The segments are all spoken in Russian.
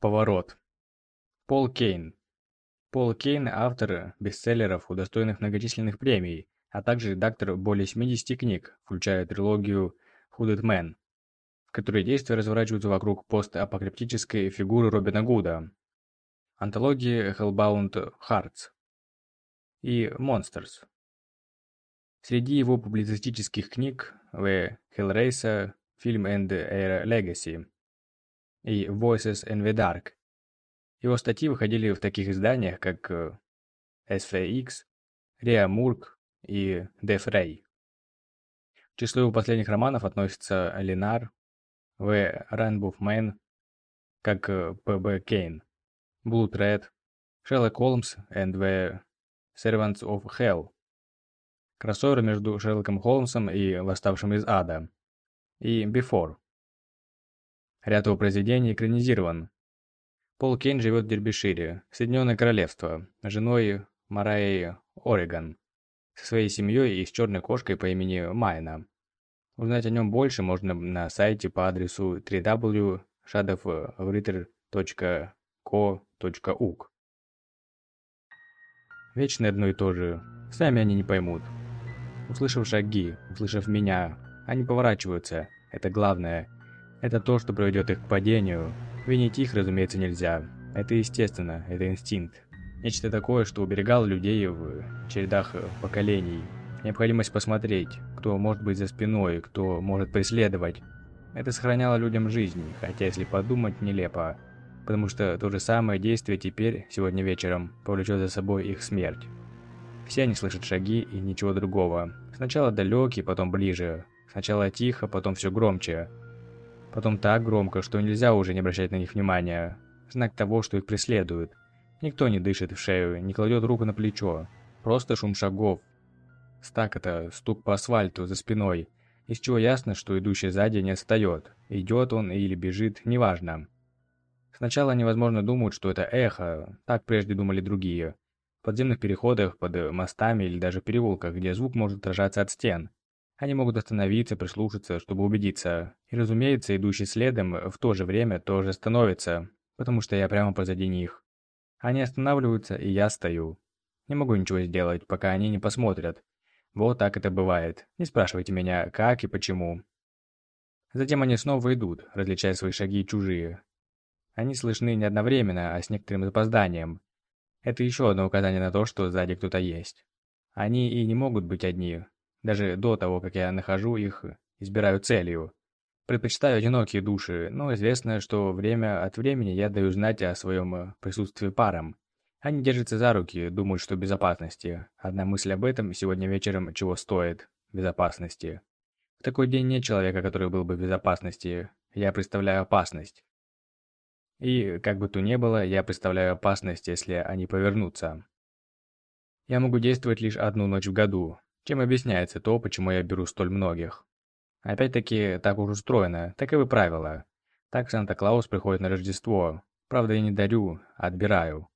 Поворот. Пол Кейн. Пол Кейн – автор бестселлеров, удостоенных многочисленных премий, а также редактор более 70 книг, включая трилогию «Hooded Man», в которой действия разворачиваются вокруг постапокалиптической фигуры Робина Гуда, антологии Hellbound Hearts и Monsters. Среди его публицистических книг «The Hellraiser», «Film and Air Legacy» и «Voices in the Dark». Его статьи выходили в таких изданиях, как SFX, Rea Мурк и Def Ray. К числу его последних романов относятся «Ленар», «The Rainbow Man», как П.Б. Кейн, «Blood Red», «Sherlock Holmes and the Servants of Hell», кроссовер между Шерлоком Холмсом и Восставшим из Ада, и Before. Ряд его произведений экранизирован. Пол Кейн живет в Дербишире, Соединенное Королевство, женой Мараей Орегон, со своей семьей и с черной кошкой по имени Майна. Узнать о нем больше можно на сайте по адресу www.shadowritter.co.uk. Вечно одно и то же. Сами они не поймут. Услышав шаги, услышав меня, они поворачиваются. Это главное. Это то, что приведет их к падению. Винить их, разумеется, нельзя. Это естественно, это инстинкт. Нечто такое, что уберегало людей в чередах поколений. Необходимость посмотреть, кто может быть за спиной, кто может преследовать. Это сохраняло людям жизнь, хотя если подумать, нелепо. Потому что то же самое действие теперь, сегодня вечером, повлечет за собой их смерть. Все они слышат шаги и ничего другого. Сначала далекие, потом ближе. Сначала тихо, потом все громче. Потом так громко, что нельзя уже не обращать на них внимания. Знак того, что их преследуют. Никто не дышит в шею, не кладет руку на плечо. Просто шум шагов. Стак это стук по асфальту за спиной, из чего ясно, что идущий сзади не отстает. Идет он или бежит, неважно. Сначала невозможно думать, что это эхо, так прежде думали другие подземных переходах, под мостами или даже переулках, где звук может отражаться от стен. Они могут остановиться, прислушаться, чтобы убедиться. И, разумеется, идущий следом в то же время тоже становится, потому что я прямо позади них. Они останавливаются, и я стою. Не могу ничего сделать, пока они не посмотрят. Вот так это бывает. Не спрашивайте меня, как и почему. Затем они снова идут, различая свои шаги чужие. Они слышны не одновременно, а с некоторым запозданием. Это еще одно указание на то, что сзади кто-то есть. Они и не могут быть одни. Даже до того, как я нахожу их, избираю целью. Предпочитаю одинокие души, но известно, что время от времени я даю знать о своем э, присутствии парам. Они держатся за руки, думают, что безопасности. Одна мысль об этом сегодня вечером чего стоит. Безопасности. В такой день нет человека, который был бы в безопасности. Я представляю опасность. И, как бы то ни было, я представляю опасность, если они повернутся. Я могу действовать лишь одну ночь в году, чем объясняется то, почему я беру столь многих. Опять-таки, так уж устроено, таковы правила. Так Санта-Клаус приходит на Рождество. Правда, я не дарю, а отбираю.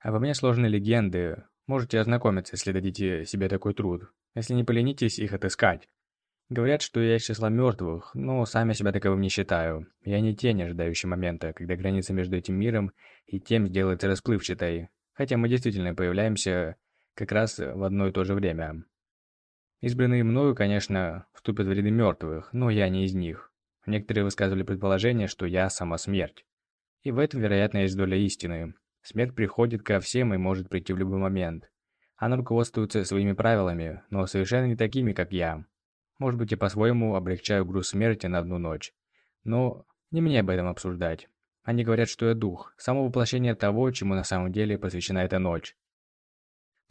Обо мне сложные легенды. Можете ознакомиться, если дадите себе такой труд. Если не поленитесь их отыскать. Говорят, что я из числа мертвых, но сам я себя таковым не считаю. Я не тень, ожидающий момента, когда граница между этим миром и тем сделается расплывчатой. Хотя мы действительно появляемся как раз в одно и то же время. Избранные мною, конечно, вступят в ряды мертвых, но я не из них. Некоторые высказывали предположение, что я сама смерть. И в этом, вероятно, есть доля истины. Смерть приходит ко всем и может прийти в любой момент. Она руководствуется своими правилами, но совершенно не такими, как я. Может быть, и по-своему облегчаю груз смерти на одну ночь. Но не мне об этом обсуждать. Они говорят, что я дух, само воплощение того, чему на самом деле посвящена эта ночь.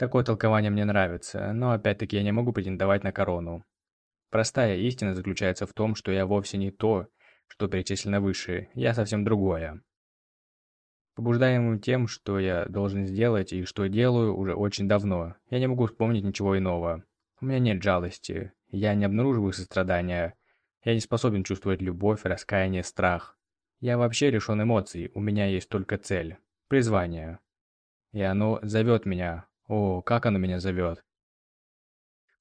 Такое толкование мне нравится, но опять-таки я не могу претендовать на корону. Простая истина заключается в том, что я вовсе не то, что перечислено выше, я совсем другое. Побуждаемым тем, что я должен сделать и что делаю уже очень давно, я не могу вспомнить ничего иного. У меня нет жалости, я не обнаруживаю сострадания. Я не способен чувствовать любовь, раскаяние, страх. Я вообще лишен эмоций, у меня есть только цель. Призвание. И оно зовет меня. О, как оно меня зовет.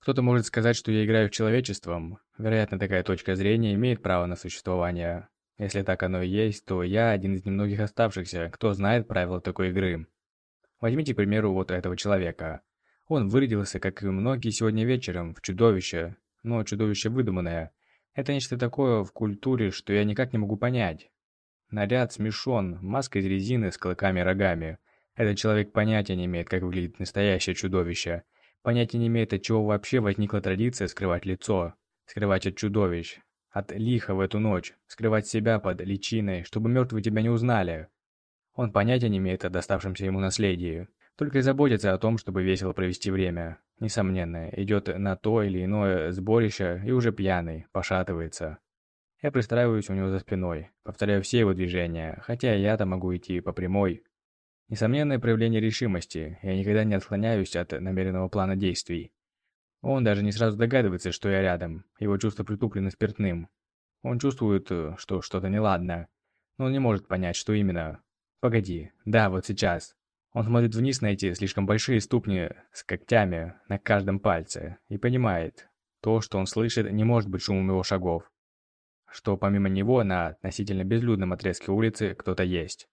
Кто-то может сказать, что я играю в человечеством. Вероятно, такая точка зрения имеет право на существование. Если так оно и есть, то я один из немногих оставшихся, кто знает правила такой игры. Возьмите, к примеру, вот этого человека. Он вырядился, как и многие сегодня вечером, в чудовище, но чудовище выдуманное. Это нечто такое в культуре, что я никак не могу понять. Наряд смешон, маска из резины с клыками и рогами. Этот человек понятия не имеет, как выглядит настоящее чудовище. Понятия не имеет, от чего вообще возникла традиция скрывать лицо. Скрывать от чудовищ от лиха в эту ночь, скрывать себя под личиной, чтобы мертвые тебя не узнали. Он понятия не имеет о доставшемся ему наследии, только и заботится о том, чтобы весело провести время. Несомненно, идет на то или иное сборище и уже пьяный, пошатывается. Я пристраиваюсь у него за спиной, повторяю все его движения, хотя я-то могу идти по прямой. Несомненное проявление решимости, я никогда не отклоняюсь от намеренного плана действий. Он даже не сразу догадывается, что я рядом. Его чувства притуплены спиртным. Он чувствует, э, что что-то неладно. Но он не может понять, что именно. Погоди. Да, вот сейчас. Он смотрит вниз на эти слишком большие ступни с когтями на каждом пальце и понимает, то, что он слышит, не может быть шумом его шагов. Что помимо него на относительно безлюдном отрезке улицы кто-то есть.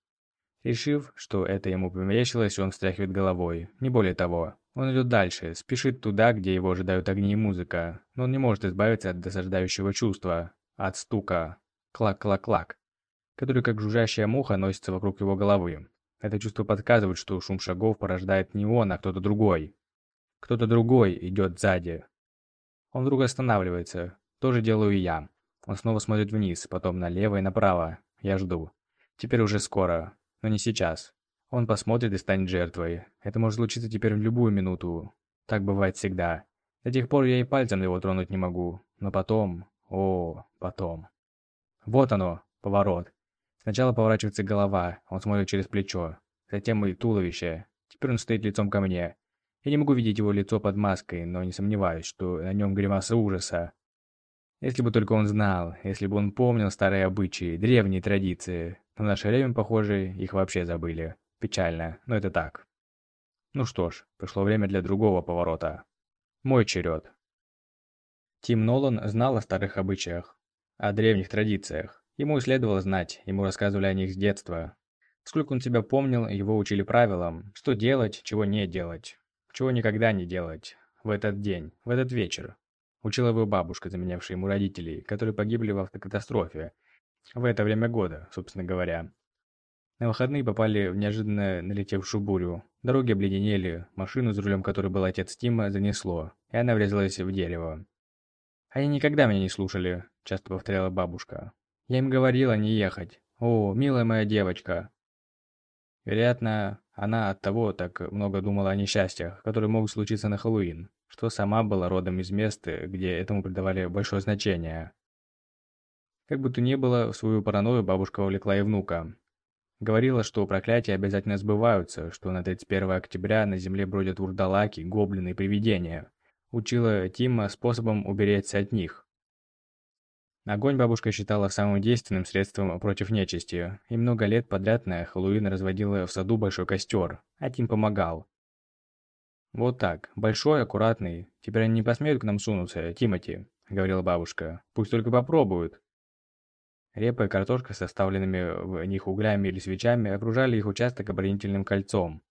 Решив, что это ему померещилось, он встряхивает головой, не более того. Он идет дальше, спешит туда, где его ожидают огни и музыка, но он не может избавиться от досаждающего чувства, от стука «клак-клак-клак», который как жужжащая муха носится вокруг его головы. Это чувство подсказывает, что шум шагов порождает не он, а кто-то другой. Кто-то другой идет сзади. Он вдруг останавливается. То же делаю и я. Он снова смотрит вниз, потом налево и направо. Я жду. Теперь уже скоро, но не сейчас. Он посмотрит и станет жертвой. Это может случиться теперь в любую минуту. Так бывает всегда. До тех пор я и пальцем его тронуть не могу. Но потом... О, потом. Вот оно, поворот. Сначала поворачивается голова, он смотрит через плечо. Затем и туловище. Теперь он стоит лицом ко мне. Я не могу видеть его лицо под маской, но не сомневаюсь, что на нем гримаса ужаса. Если бы только он знал, если бы он помнил старые обычаи, древние традиции. В наше время, похоже, их вообще забыли. Печально, но это так. Ну что ж, пришло время для другого поворота. Мой черед. Тим Нолан знал о старых обычаях, о древних традициях. Ему следовало знать, ему рассказывали о них с детства. Сколько он себя помнил, его учили правилам, что делать, чего не делать, чего никогда не делать, в этот день, в этот вечер. Учила его бабушка, заменявшая ему родителей, которые погибли в автокатастрофе. В это время года, собственно говоря. На выходные попали в неожиданно налетевшую бурю. Дороги обледенели, машину, за рулем которой был отец Тима, занесло, и она врезалась в дерево. «Они никогда меня не слушали», – часто повторяла бабушка. «Я им говорила не ехать. О, милая моя девочка». Вероятно, она от того так много думала о несчастьях, которые могут случиться на Хэллоуин, что сама была родом из места, где этому придавали большое значение. Как бы то ни было, в свою паранойю бабушка увлекла и внука. Говорила, что проклятия обязательно сбываются, что на 31 октября на земле бродят вурдалаки, гоблины и привидения. Учила Тима способом уберечься от них. Огонь бабушка считала самым действенным средством против нечисти, и много лет подряд на Хэллоуин разводила в саду большой костер, а Тим помогал. «Вот так, большой, аккуратный. Теперь они не посмеют к нам сунуться, Тимати», — говорила бабушка. «Пусть только попробуют». Репа и картошка с оставленными в них углями или свечами окружали их участок оборонительным кольцом.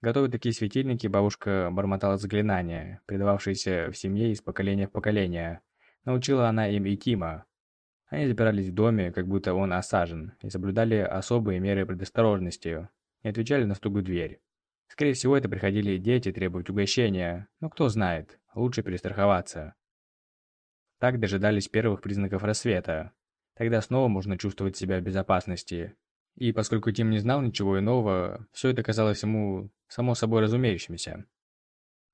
Готовя такие светильники, бабушка бормотала заклинания, передававшиеся в семье из поколения в поколение. Научила она им и Тима. Они запирались в доме, как будто он осажен, и соблюдали особые меры предосторожности, не отвечали на стук в дверь. Скорее всего, это приходили дети требовать угощения, но кто знает, лучше перестраховаться. Так дожидались первых признаков рассвета, Тогда снова можно чувствовать себя в безопасности. И поскольку Тим не знал ничего иного, все это казалось ему само собой разумеющимся.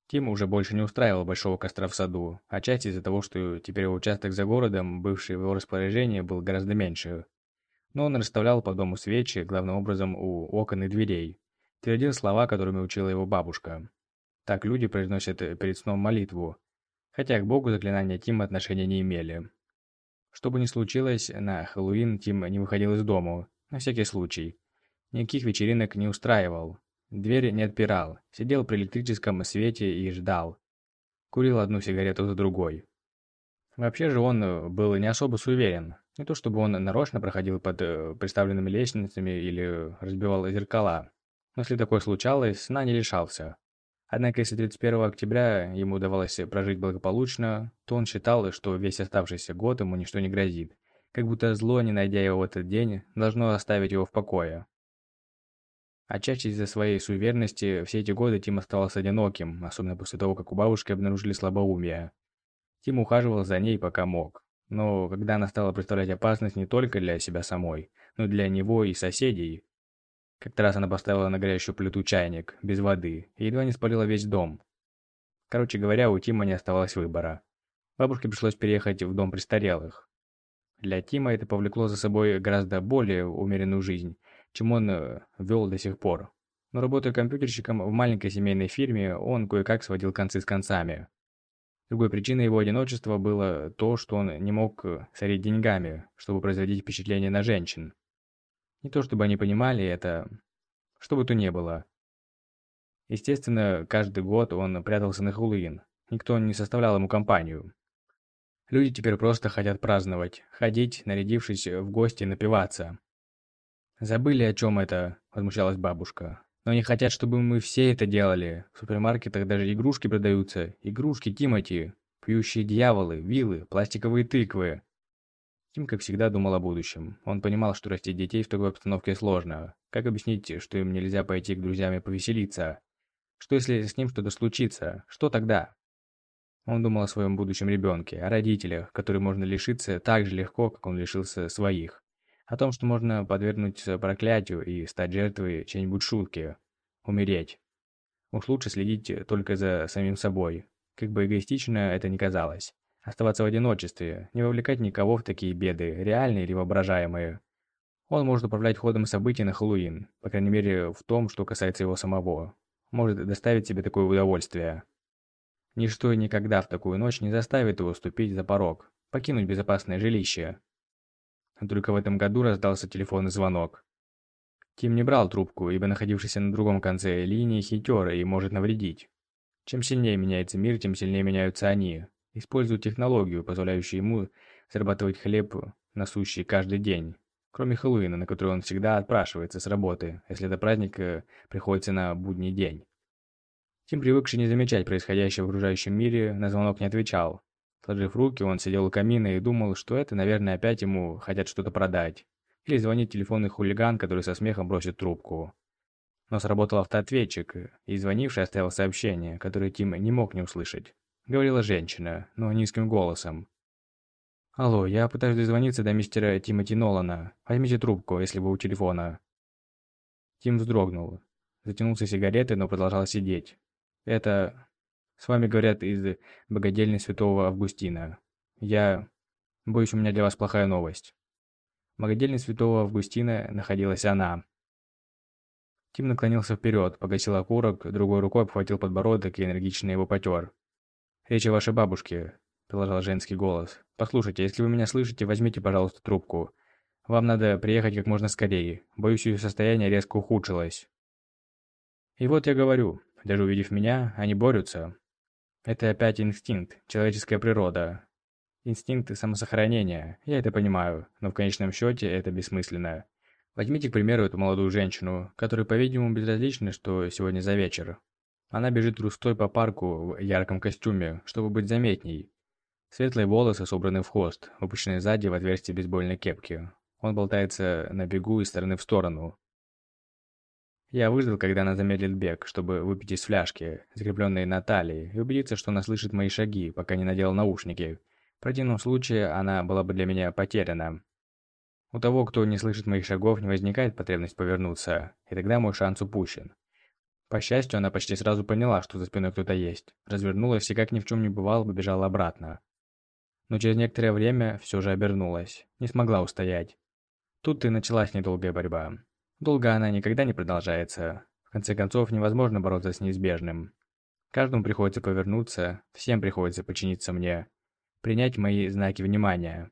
Тим уже больше не устраивал большого костра в саду, отчасти из-за того, что теперь его участок за городом, бывший в его распоряжении, был гораздо меньше. Но он расставлял по дому свечи, главным образом у окон и дверей. Твердил слова, которыми учила его бабушка. Так люди произносят перед сном молитву, хотя к Богу заклинания Тима отношения не имели. Что бы ни случилось, на Хэллоуин Тим не выходил из дому, на всякий случай. Никаких вечеринок не устраивал. Дверь не отпирал, сидел при электрическом свете и ждал. Курил одну сигарету за другой. Вообще же он был не особо суверен. Не то чтобы он нарочно проходил под э, приставленными лестницами или разбивал зеркала. Но если такое случалось, сна не лишался. Однако, если 31 октября ему удавалось прожить благополучно, то он считал, что весь оставшийся год ему ничто не грозит. Как будто зло, не найдя его в этот день, должно оставить его в покое. Отчасти из-за своей суеверности все эти годы Тим оставался одиноким, особенно после того, как у бабушки обнаружили слабоумие. Тим ухаживал за ней, пока мог. Но когда она стала представлять опасность не только для себя самой, но и для него и соседей, как-то раз она поставила на горящую плиту чайник, без воды, и едва не спалила весь дом. Короче говоря, у Тима не оставалось выбора. Бабушке пришлось переехать в дом престарелых. Для Тима это повлекло за собой гораздо более умеренную жизнь, чем он э, вел до сих пор. Но работая компьютерщиком в маленькой семейной фирме, он кое-как сводил концы с концами. Другой причиной его одиночества было то, что он не мог э, сорить деньгами, чтобы производить впечатление на женщин. Не то чтобы они понимали это, что бы то ни было. Естественно, каждый год он прятался на Хэллоуин. Никто не составлял ему компанию. Люди теперь просто хотят праздновать, ходить, нарядившись в гости напиваться. «Забыли, о чем это?» – возмущалась бабушка. «Но они хотят, чтобы мы все это делали. В супермаркетах даже игрушки продаются. Игрушки Тимати. Пьющие дьяволы, вилы, пластиковые тыквы. Тим, как всегда, думал о будущем. Он понимал, что растить детей в такой обстановке сложно. Как объяснить, что им нельзя пойти к друзьям и повеселиться? Что если с ним что-то случится? Что тогда? Он думал о своем будущем ребенке, о родителях, которые можно лишиться так же легко, как он лишился своих. О том, что можно подвергнуться проклятию и стать жертвой чьей-нибудь шутки. Умереть. Уж лучше следить только за самим собой. Как бы эгоистично это ни казалось. Оставаться в одиночестве, не вовлекать никого в такие беды, реальные или воображаемые. Он может управлять ходом событий на Хэллоуин, по крайней мере в том, что касается его самого. Может доставить себе такое удовольствие. Ничто и никогда в такую ночь не заставит его ступить за порог, покинуть безопасное жилище. Только в этом году раздался телефонный звонок. Тим не брал трубку, ибо находившийся на другом конце линии хитер и может навредить. Чем сильнее меняется мир, тем сильнее меняются они, Использует технологию, позволяющую ему зарабатывать хлеб, насущий каждый день. Кроме Хэллоуина, на который он всегда отпрашивается с работы, если это праздник э, приходится на будний день. Тим, привыкший не замечать происходящего в окружающем мире, на звонок не отвечал. Сложив руки, он сидел у камина и думал, что это, наверное, опять ему хотят что-то продать. Или звонит телефонный хулиган, который со смехом бросит трубку. Но сработал автоответчик, и звонивший оставил сообщение, которое Тим не мог не услышать. — говорила женщина, но низким голосом. «Алло, я пытаюсь дозвониться до мистера Тимоти Нолана. Возьмите трубку, если вы у телефона». Тим вздрогнул. Затянулся сигаретой, но продолжал сидеть. «Это... С вами говорят из богадельни святого Августина. Я... Боюсь, у меня для вас плохая новость». В богадельне святого Августина находилась она. Тим наклонился вперед, погасил окурок, другой рукой обхватил подбородок и энергично его потер. «Речь о вашей бабушке», – продолжал женский голос. «Послушайте, если вы меня слышите, возьмите, пожалуйста, трубку. Вам надо приехать как можно скорее. Боюсь, ее состояние резко ухудшилось». И вот я говорю, даже увидев меня, они борются. Это опять инстинкт, человеческая природа. Инстинкт самосохранения, я это понимаю, но в конечном счете это бессмысленно. Возьмите, к примеру, эту молодую женщину, которой, по-видимому, безразлично, что сегодня за вечер. Она бежит трустой по парку в ярком костюме, чтобы быть заметней. Светлые волосы собраны в хвост, выпущенные сзади в отверстие бейсбольной кепки. Он болтается на бегу из стороны в сторону. Я выждал, когда она замедлит бег, чтобы выпить из фляжки, закрепленной на талии, и убедиться, что она слышит мои шаги, пока не надел наушники. В противном случае она была бы для меня потеряна. У того, кто не слышит моих шагов, не возникает потребность повернуться, и тогда мой шанс упущен. По счастью, она почти сразу поняла, что за спиной кто-то есть. Развернулась и, как ни в чем не бывало, побежала обратно. Но через некоторое время все же обернулась. Не смогла устоять. Тут и началась недолгая борьба. Долго она никогда не продолжается. В конце концов, невозможно бороться с неизбежным. Каждому приходится повернуться, всем приходится подчиниться мне. Принять мои знаки внимания.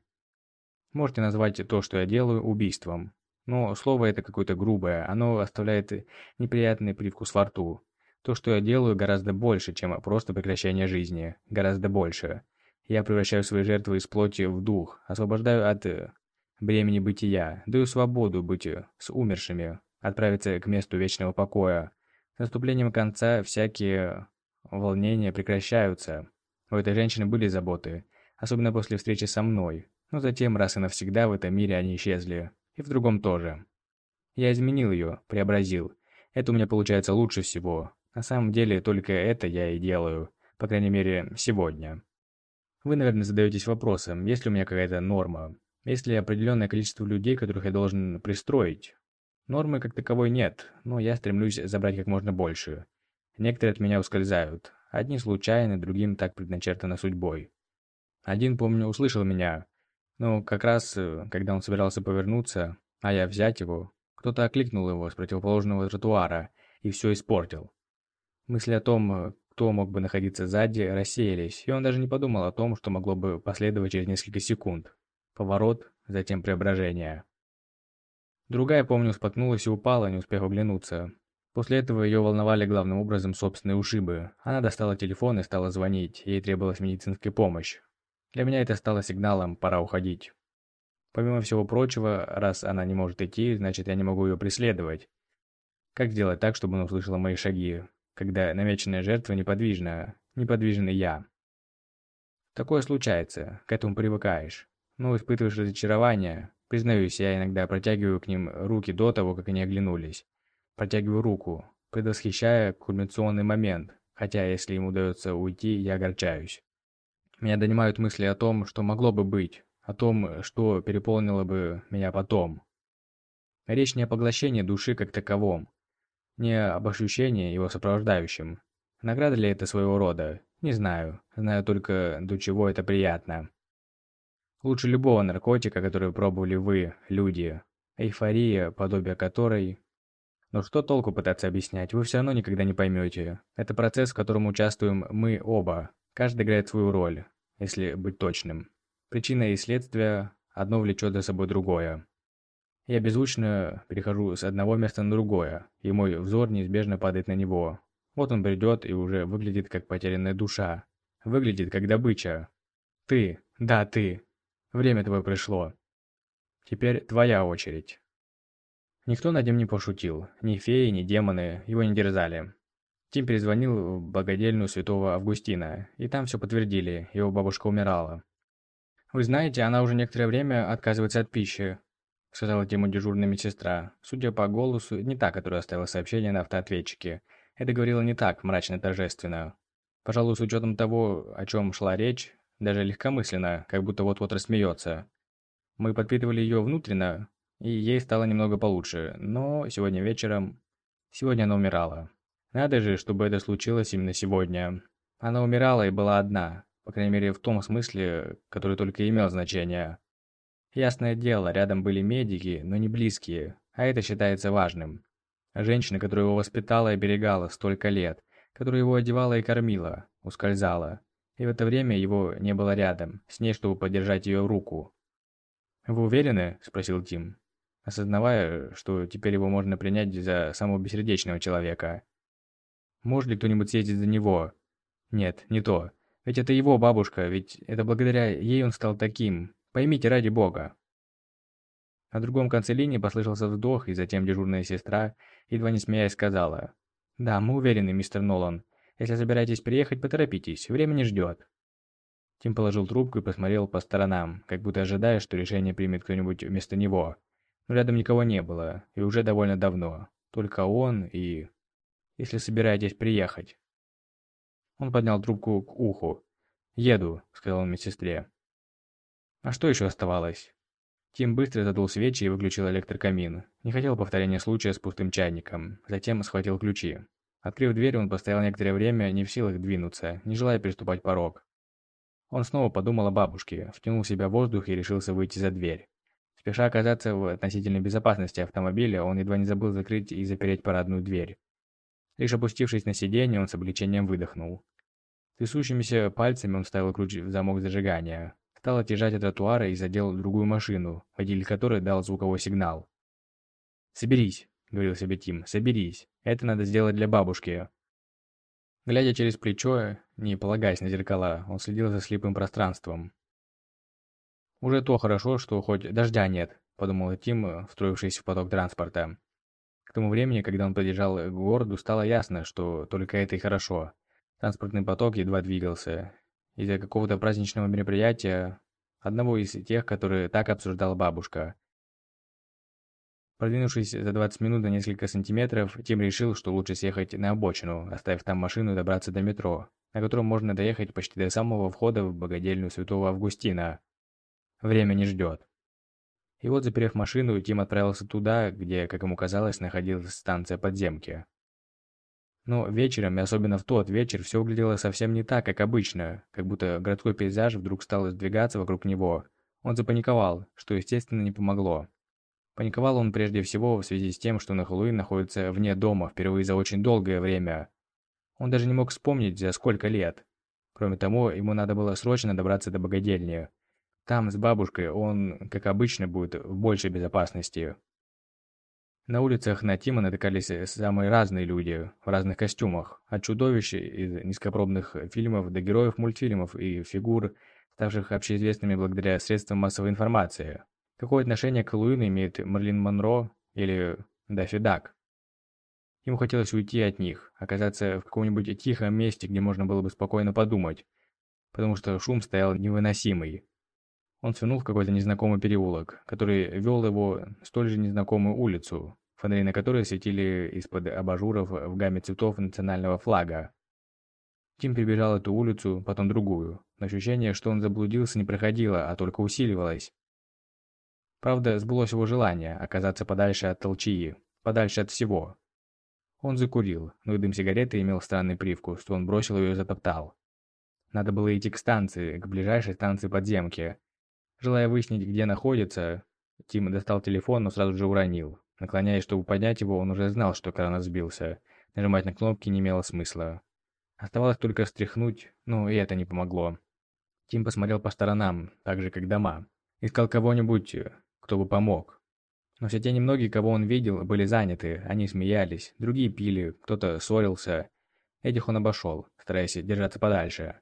Можете назвать то, что я делаю, убийством. Но слово это какое-то грубое, оно оставляет неприятный привкус во рту. То, что я делаю, гораздо больше, чем просто прекращение жизни. Гораздо больше. Я превращаю свои жертвы из плоти в дух, освобождаю от э, бремени бытия, даю свободу быть с умершими, отправиться к месту вечного покоя. С наступлением конца всякие волнения прекращаются. У этой женщины были заботы, особенно после встречи со мной, но затем раз и навсегда в этом мире они исчезли, и в другом тоже. Я изменил ее, преобразил. Это у меня получается лучше всего. На самом деле, только это я и делаю, по крайней мере, сегодня. Вы, наверное, задаетесь вопросом, есть ли у меня какая-то норма, есть ли определенное количество людей, которых я должен пристроить. Нормы как таковой нет, но я стремлюсь забрать как можно больше. Некоторые от меня ускользают. Одни случайно, другим так предначертано судьбой. Один, помню, услышал меня, но как раз, э, когда он собирался повернуться, а я взять его, кто-то окликнул его с противоположного тротуара и все испортил. Мысли о том, э, кто мог бы находиться сзади, рассеялись, и он даже не подумал о том, что могло бы последовать через несколько секунд. Поворот, затем преображение. Другая, помню, споткнулась и упала, не успев оглянуться. После этого ее волновали главным образом собственные ушибы. Она достала телефон и стала звонить, ей требовалась медицинская помощь. Для меня это стало сигналом «пора уходить». Помимо всего прочего, раз она не может идти, значит я не могу ее преследовать. Как сделать так, чтобы она услышала мои шаги? когда намеченная жертва неподвижна, неподвижен и я. Такое случается, к этому привыкаешь. Но испытываешь разочарование. Признаюсь, я иногда протягиваю к ним руки до того, как они оглянулись. Протягиваю руку, предвосхищая кульминационный момент, хотя если им удается уйти, я огорчаюсь. Меня донимают мысли о том, что могло бы быть, о том, что переполнило бы меня потом. Речь не о поглощении души как таковом, не об ощущении его сопровождающим. Награда ли это своего рода? Не знаю. Знаю только, до чего это приятно. Лучше любого наркотика, который пробовали вы, люди. Эйфория, подобие которой... Но что толку пытаться объяснять, вы все равно никогда не поймете. Это процесс, в котором участвуем мы оба. Каждый играет свою роль, если быть точным. Причина и следствие одно влечет за собой другое. Я беззвучно перехожу с одного места на другое, и мой взор неизбежно падает на него. Вот он придет и уже выглядит как потерянная душа. Выглядит как добыча. Ты, да ты. Время твое пришло. Теперь твоя очередь. Никто над ним не пошутил. Ни феи, ни демоны его не дерзали. Тим перезвонил в богадельную святого Августина, и там все подтвердили, его бабушка умирала. Вы знаете, она уже некоторое время отказывается от пищи, — сказала Тиму дежурная медсестра. Судя по голосу, не та, которая оставила сообщение на автоответчике. Это говорило не так, мрачно-торжественно. Пожалуй, с учетом того, о чем шла речь, даже легкомысленно, как будто вот-вот рассмеется. Мы подпитывали ее внутренно, и ей стало немного получше, но сегодня вечером... Сегодня она умирала. Надо же, чтобы это случилось именно сегодня. Она умирала и была одна, по крайней мере в том смысле, который только имел значение. Ясное дело, рядом были медики, но не близкие, а это считается важным. Женщина, которая его воспитала и оберегала столько лет, которая его одевала и кормила, ускользала. И в это время его не было рядом, с ней, чтобы подержать ее руку. «Вы уверены?» – спросил Тим, осознавая, что теперь его можно принять за самого бессердечного человека. «Может ли кто-нибудь съездить за него?» «Нет, не то. Ведь это его бабушка, ведь это благодаря ей он стал таким, Поймите ради бога». На другом конце линии послышался вздох, и затем дежурная сестра, едва не смеясь, сказала. «Да, мы уверены, мистер Нолан. Если собираетесь приехать, поторопитесь, время не ждет». Тим положил трубку и посмотрел по сторонам, как будто ожидая, что решение примет кто-нибудь вместо него. Но рядом никого не было, и уже довольно давно. Только он и... Если собираетесь приехать. Он поднял трубку к уху. «Еду», — сказал он медсестре. А что еще оставалось? Тим быстро задул свечи и выключил электрокамин. Не хотел повторения случая с пустым чайником. Затем схватил ключи. Открыв дверь, он постоял некоторое время, не в силах двинуться, не желая переступать порог. Он снова подумал о бабушке, втянул в себя воздух и решился выйти за дверь. Спеша оказаться в относительной безопасности автомобиля, он едва не забыл закрыть и запереть парадную дверь. Лишь опустившись на сиденье, он с облегчением выдохнул. Трясущимися пальцами он вставил ключ в замок зажигания стал отъезжать от тротуара и задел другую машину, водитель которой дал звуковой сигнал. «Соберись», — говорил себе Тим, — «соберись. Это надо сделать для бабушки». Глядя через плечо, не полагаясь на зеркала, он следил за слепым пространством. «Уже то хорошо, что хоть дождя нет», — подумал Тим, встроившись в поток транспорта. К тому времени, когда он подъезжал к городу, стало ясно, что только это и хорошо. Транспортный поток едва двигался. Из-за какого-то праздничного мероприятия, одного из тех, которые так обсуждала бабушка. Продвинувшись за 20 минут на несколько сантиметров, Тим решил, что лучше съехать на обочину, оставив там машину и добраться до метро, на котором можно доехать почти до самого входа в богадельню Святого Августина. Время не ждет. И вот, заперев машину, Тим отправился туда, где, как ему казалось, находилась станция подземки. Но вечером, и особенно в тот вечер, все выглядело совсем не так, как обычно, как будто городской пейзаж вдруг стал сдвигаться вокруг него. Он запаниковал, что, естественно, не помогло. Паниковал он прежде всего в связи с тем, что на Хэллоуин находится вне дома впервые за очень долгое время. Он даже не мог вспомнить, за сколько лет. Кроме того, ему надо было срочно добраться до богадельни. Там, с бабушкой, он, как обычно, будет в большей безопасности. На улицах на Тима натыкались самые разные люди в разных костюмах, от чудовищ из низкопробных фильмов до героев мультфильмов и фигур, ставших общеизвестными благодаря средствам массовой информации. Какое отношение к Хэллоуину имеет Марлин Монро или Даффи Дак? Ему хотелось уйти от них, оказаться в каком-нибудь тихом месте, где можно было бы спокойно подумать, потому что шум стоял невыносимый. Он свернул в какой-то незнакомый переулок, который вел его столь же незнакомую улицу, фонари на которой светили из-под абажуров в гамме цветов национального флага. Тим перебежал эту улицу, потом другую. Но ощущение, что он заблудился, не проходило, а только усиливалось. Правда, сбылось его желание оказаться подальше от толчии, подальше от всего. Он закурил, но дым сигареты имел странный привкус, что он бросил ее и затоптал. Надо было идти к станции, к ближайшей станции подземки. Желая выяснить, где находится, Тим достал телефон, но сразу же уронил. Наклоняясь, чтобы поднять его, он уже знал, что кран сбился. Нажимать на кнопки не имело смысла. Оставалось только встряхнуть, но и это не помогло. Тим посмотрел по сторонам, так же, как дома. Искал кого-нибудь, кто бы помог. Но все те немногие, кого он видел, были заняты, они смеялись, другие пили, кто-то ссорился. Этих он обошел, стараясь держаться подальше.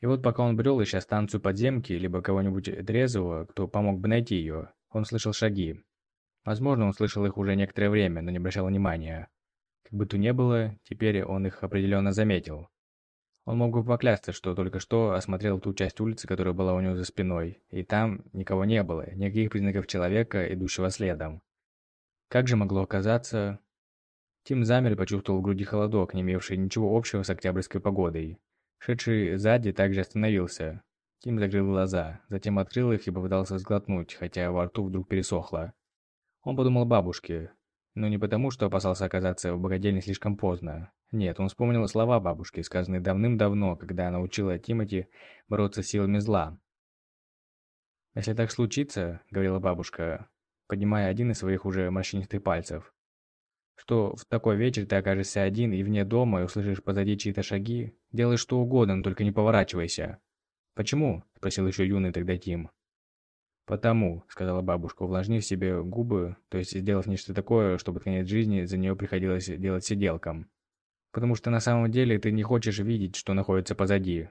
И вот пока он брел, ища станцию подземки, либо кого-нибудь трезвого, кто помог бы найти ее, он слышал шаги. Возможно, он слышал их уже некоторое время, но не обращал внимания. Как бы то ни было, теперь он их определенно заметил. Он мог бы поклясться, что только что осмотрел ту часть улицы, которая была у него за спиной, и там никого не было, никаких признаков человека, идущего следом. Как же могло оказаться... Тим замер и почувствовал в груди холодок, не имевший ничего общего с октябрьской погодой. Шедший сзади также остановился. Тим закрыл глаза, затем открыл их и попытался сглотнуть, хотя во рту вдруг пересохло. Он подумал о бабушке, но не потому, что опасался оказаться в богадельне слишком поздно. Нет, он вспомнил слова бабушки, сказанные давным-давно, когда она учила Тимати бороться с силами зла. «Если так случится», — говорила бабушка, поднимая один из своих уже морщинистых пальцев, «что в такой вечер ты окажешься один и вне дома и услышишь позади чьи-то шаги, делай что угодно, но только не поворачивайся». «Почему?» — спросил еще юный тогда Тим. «Потому», — сказала бабушка, увлажнив себе губы, то есть сделав нечто такое, чтобы конец жизни за нее приходилось делать сиделкам. Потому что на самом деле ты не хочешь видеть, что находится позади.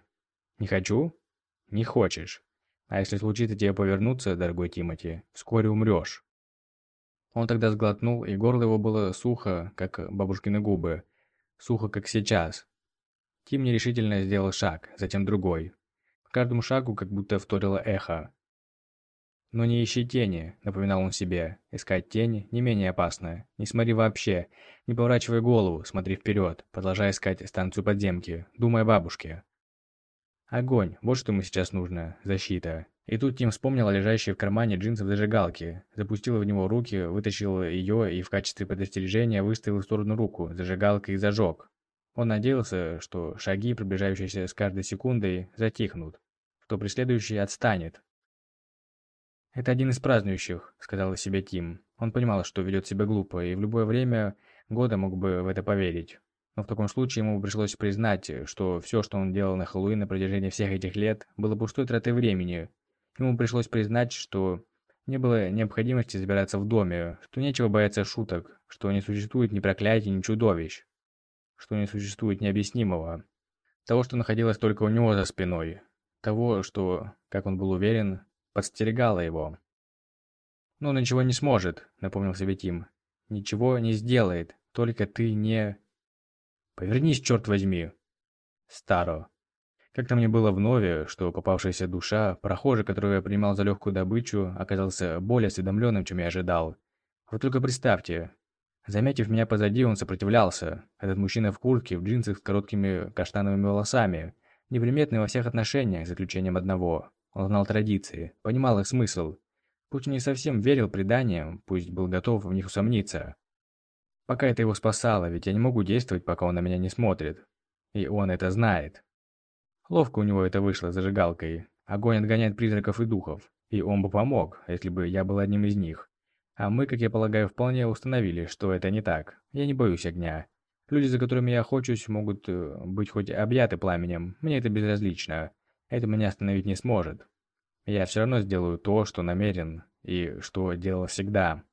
Не хочу? Не хочешь. А если случится тебе повернуться, дорогой Тимати, вскоре умрешь. Он тогда сглотнул, и горло его было сухо, как бабушкины губы. Сухо, как сейчас. Тим нерешительно сделал шаг, затем другой. К каждому шагу как будто вторило эхо. «Но не ищи тени», — напоминал он себе. «Искать тени не менее опасно. Не смотри вообще. Не поворачивай голову, смотри вперед, продолжай искать станцию подземки. Думай о бабушке». Огонь. Вот что ему сейчас нужно. Защита. И тут Тим вспомнил о лежащей в кармане джинсов зажигалки. Запустил в него руки, вытащил ее и в качестве предостережения выставил в сторону руку, зажигалкой и зажег. Он надеялся, что шаги, приближающиеся с каждой секундой, затихнут, что преследующий отстанет, «Это один из празднующих», — сказал себе Тим. Он понимал, что ведет себя глупо, и в любое время года мог бы в это поверить. Но в таком случае ему пришлось признать, что все, что он делал на Хэллоуин на протяжении всех этих лет, было пустой тратой времени. Ему пришлось признать, что не было необходимости забираться в доме, что нечего бояться шуток, что не существует ни проклятий, ни чудовищ, что не существует необъяснимого. Того, что находилось только у него за спиной. Того, что, как он был уверен, подстерегала его. «Ну, ничего не сможет», — напомнил себе Тим. «Ничего не сделает, только ты не...» «Повернись, черт возьми!» «Старо». Как-то мне было вновь, что попавшаяся душа, прохожий, которую я принимал за легкую добычу, оказался более осведомленным, чем я ожидал. Вот только представьте, заметив меня позади, он сопротивлялся. Этот мужчина в куртке, в джинсах с короткими каштановыми волосами, неприметный во всех отношениях, за исключением одного. Он знал традиции, понимал их смысл. Пусть не совсем верил преданиям, пусть был готов в них усомниться. Пока это его спасало, ведь я не могу действовать, пока он на меня не смотрит. И он это знает. Ловко у него это вышло зажигалкой. Огонь отгоняет призраков и духов. И он бы помог, если бы я был одним из них. А мы, как я полагаю, вполне установили, что это не так. Я не боюсь огня. Люди, за которыми я охочусь, могут э, быть хоть объяты пламенем. Мне это безразлично. Это меня остановить не сможет. Я все равно сделаю то, что намерен, и что делал всегда.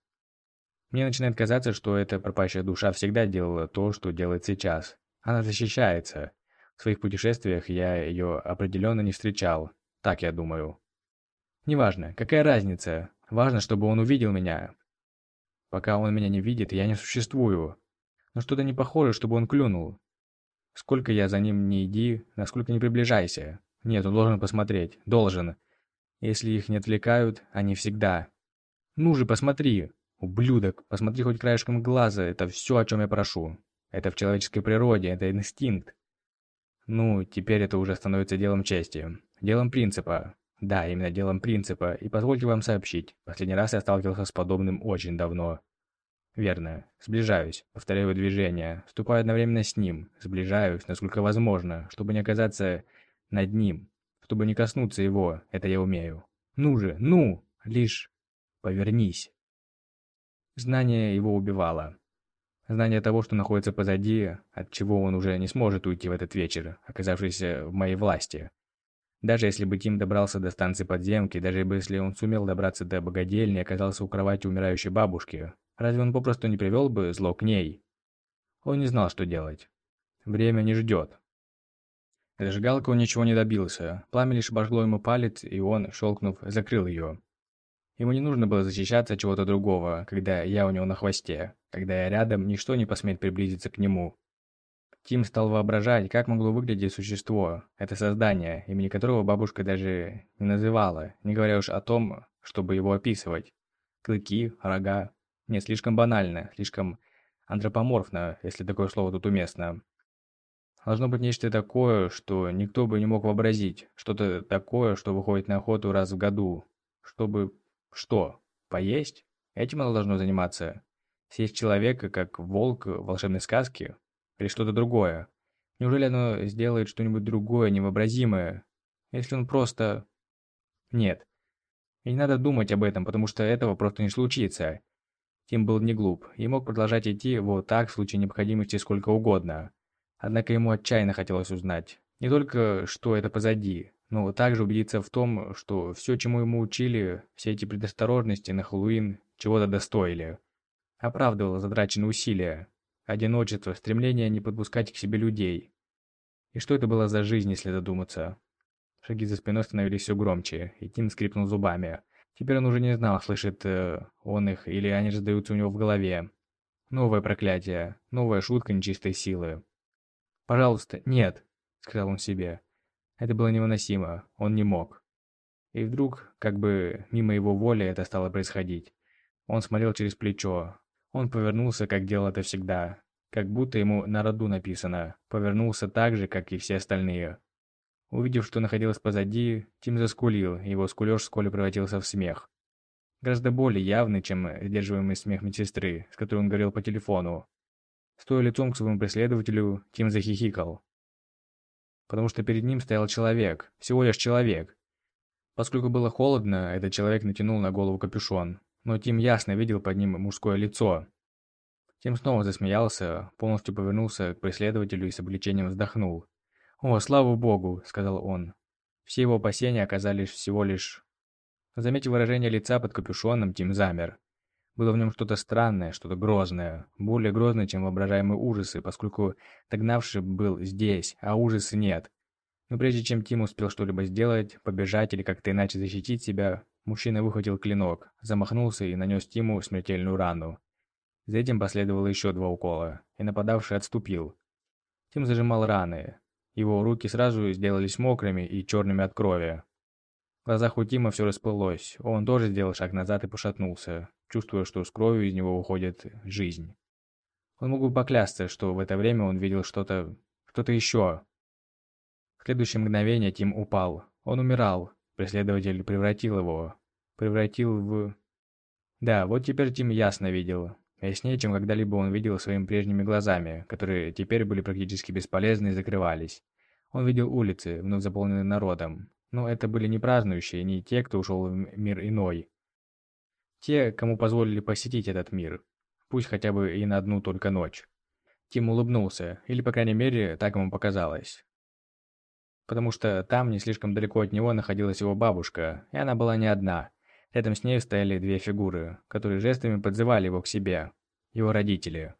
Мне начинает казаться, что эта пропащая душа всегда делала то, что делает сейчас. Она защищается. В своих путешествиях я ее определенно не встречал. Так я думаю. Неважно, какая разница. Важно, чтобы он увидел меня. Пока он меня не видит, я не существую. Но что-то не похоже, чтобы он клюнул. Сколько я за ним не иди, насколько не приближайся. Нет, он должен посмотреть. Должен. Если их не отвлекают, они всегда. Ну же, посмотри. Ублюдок, посмотри хоть краешком глаза. Это все, о чем я прошу. Это в человеческой природе, это инстинкт. Ну, теперь это уже становится делом чести. Делом принципа. Да, именно делом принципа. И позвольте вам сообщить, последний раз я сталкивался с подобным очень давно. Верно. Сближаюсь, повторяю движение, ступаю одновременно с ним, сближаюсь, насколько возможно, чтобы не оказаться над ним, чтобы не коснуться его, это я умею. Ну же, ну! Лишь повернись. Знание его убивало. Знание того, что находится позади, от чего он уже не сможет уйти в этот вечер, оказавшийся в моей власти. Даже если бы Тим добрался до станции подземки, даже если он сумел добраться до богадельни и оказался у кровати умирающей бабушки, разве он попросту не привел бы зло к ней? Он не знал, что делать. Время не ждет. Зажигалка он ничего не добился. Пламя лишь обожгло ему палец, и он, щелкнув, закрыл ее. Ему не нужно было защищаться от чего-то другого, когда я у него на хвосте. Когда я рядом, ничто не посмеет приблизиться к нему. Тим стал воображать, как могло выглядеть существо, это создание, имени которого бабушка даже не называла, не говоря уж о том, чтобы его описывать. Клыки, рога. Не, слишком банально, слишком антропоморфно, если такое слово тут уместно. Должно быть нечто такое, что никто бы не мог вообразить. Что-то такое, что выходит на охоту раз в году. Чтобы что? Поесть? Этим оно должно заниматься? Съесть человека, как волк в волшебной сказке? Или что-то другое? Неужели оно сделает что-нибудь другое, невообразимое? Если он просто... Нет. И не надо думать об этом, потому что этого просто не случится. Тим был не глуп и мог продолжать идти вот так в случае необходимости сколько угодно. Однако ему отчаянно хотелось узнать. Не только, что это позади, но также убедиться в том, что все, чему ему учили, все эти предосторожности на Хэллоуин чего-то достоили. Оправдывало затраченные усилия, одиночество, стремление не подпускать к себе людей. И что это была за жизнь, если задуматься? Шаги за спиной становились все громче, и Тим скрипнул зубами. Теперь он уже не знал, слышит э, он их или они раздаются у него в голове. Новое проклятие, новая шутка нечистой силы. «Пожалуйста, нет», — сказал он себе. Это было невыносимо, он не мог. И вдруг, как бы мимо его воли это стало происходить. Он смотрел через плечо. Он повернулся, как делал это всегда. Как будто ему на роду написано. Повернулся так же, как и все остальные. Увидев, что находилось позади, Тим заскулил, и его скулёж вскоре превратился в смех. Гораздо более явный, чем сдерживаемый смех медсестры, с которой он говорил по телефону. Стоя лицом к своему преследователю, Тим захихикал потому что перед ним стоял человек, всего лишь человек. Поскольку было холодно, этот человек натянул на голову капюшон, но Тим ясно видел под ним мужское лицо. Тим снова засмеялся, полностью повернулся к преследователю и с облегчением вздохнул. «О, слава богу!» — сказал он. Все его опасения оказались всего лишь... Заметив выражение лица под капюшоном, Тим замер. Было в нем что-то странное, что-то грозное. Более грозное, чем воображаемые ужасы, поскольку догнавший был здесь, а ужасы нет. Но прежде чем Тим успел что-либо сделать, побежать или как-то иначе защитить себя, мужчина выхватил клинок, замахнулся и нанес Тиму смертельную рану. За этим последовало еще два укола, и нападавший отступил. Тим зажимал раны. Его руки сразу сделались мокрыми и черными от крови. В глазах у Тима все расплылось. Он тоже сделал шаг назад и пошатнулся, чувствуя, что с кровью из него уходит жизнь. Он мог бы поклясться, что в это время он видел что-то... что-то еще. В следующее мгновение Тим упал. Он умирал. Преследователь превратил его. Превратил в... Да, вот теперь Тим ясно видел. Яснее, чем когда-либо он видел своими прежними глазами, которые теперь были практически бесполезны и закрывались. Он видел улицы, вновь заполненные народом, но это были не празднующие, не те, кто ушел в мир иной. Те, кому позволили посетить этот мир. Пусть хотя бы и на одну только ночь. Тим улыбнулся, или, по крайней мере, так ему показалось. Потому что там, не слишком далеко от него, находилась его бабушка, и она была не одна. Рядом с ней стояли две фигуры, которые жестами подзывали его к себе. Его родители.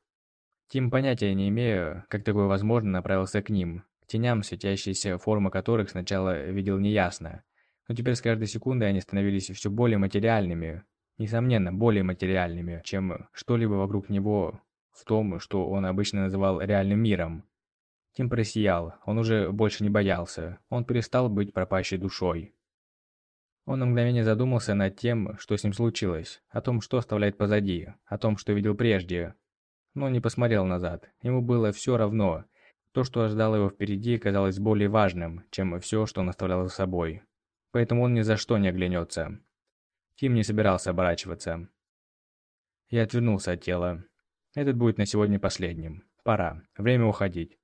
Тим, понятия не имея, как такое возможно, направился к ним, теням, светящиеся формы которых сначала видел неясно. Но теперь с каждой секундой они становились все более материальными, несомненно, более материальными, чем что-либо вокруг него в том, что он обычно называл реальным миром. Тим просиял, он уже больше не боялся, он перестал быть пропащей душой. Он на мгновение задумался над тем, что с ним случилось, о том, что оставляет позади, о том, что видел прежде. Но не посмотрел назад, ему было все равно, то, что ожидало его впереди, казалось более важным, чем все, что он оставлял за собой. Поэтому он ни за что не оглянется. Тим не собирался оборачиваться. Я отвернулся от тела. Этот будет на сегодня последним. Пора. Время уходить.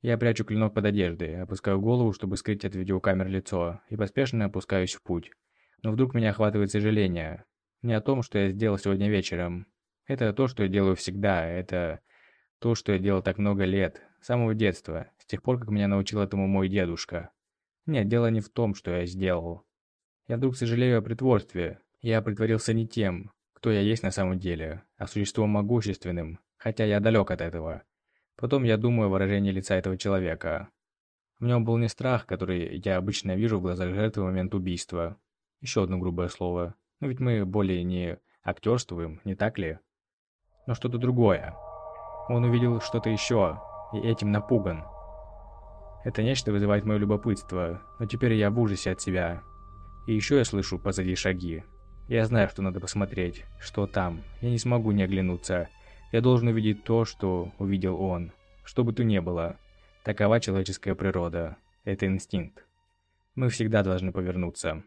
Я прячу клинок под одеждой, опускаю голову, чтобы скрыть от видеокамер лицо, и поспешно опускаюсь в путь. Но вдруг меня охватывает сожаление. Не о том, что я сделал сегодня вечером. Это то, что я делаю всегда. Это то, что я делал так много лет, с самого детства, с тех пор, как меня научил этому мой дедушка. Нет, дело не в том, что я сделал. Я вдруг сожалею о притворстве. Я притворился не тем, кто я есть на самом деле, а существом могущественным, хотя я далек от этого. Потом я думаю о выражении лица этого человека. В нем был не страх, который я обычно вижу в глазах жертвы в момент убийства. Еще одно грубое слово. Но ведь мы более не актерствуем, не так ли? Но что-то другое. Он увидел что-то еще, и этим напуган. Это нечто вызывает мое любопытство, но теперь я в ужасе от себя. И еще я слышу позади шаги. Я знаю, что надо посмотреть, что там. Я не смогу не оглянуться. Я должен увидеть то, что увидел он. Что бы то ни было. Такова человеческая природа. Это инстинкт. Мы всегда должны повернуться.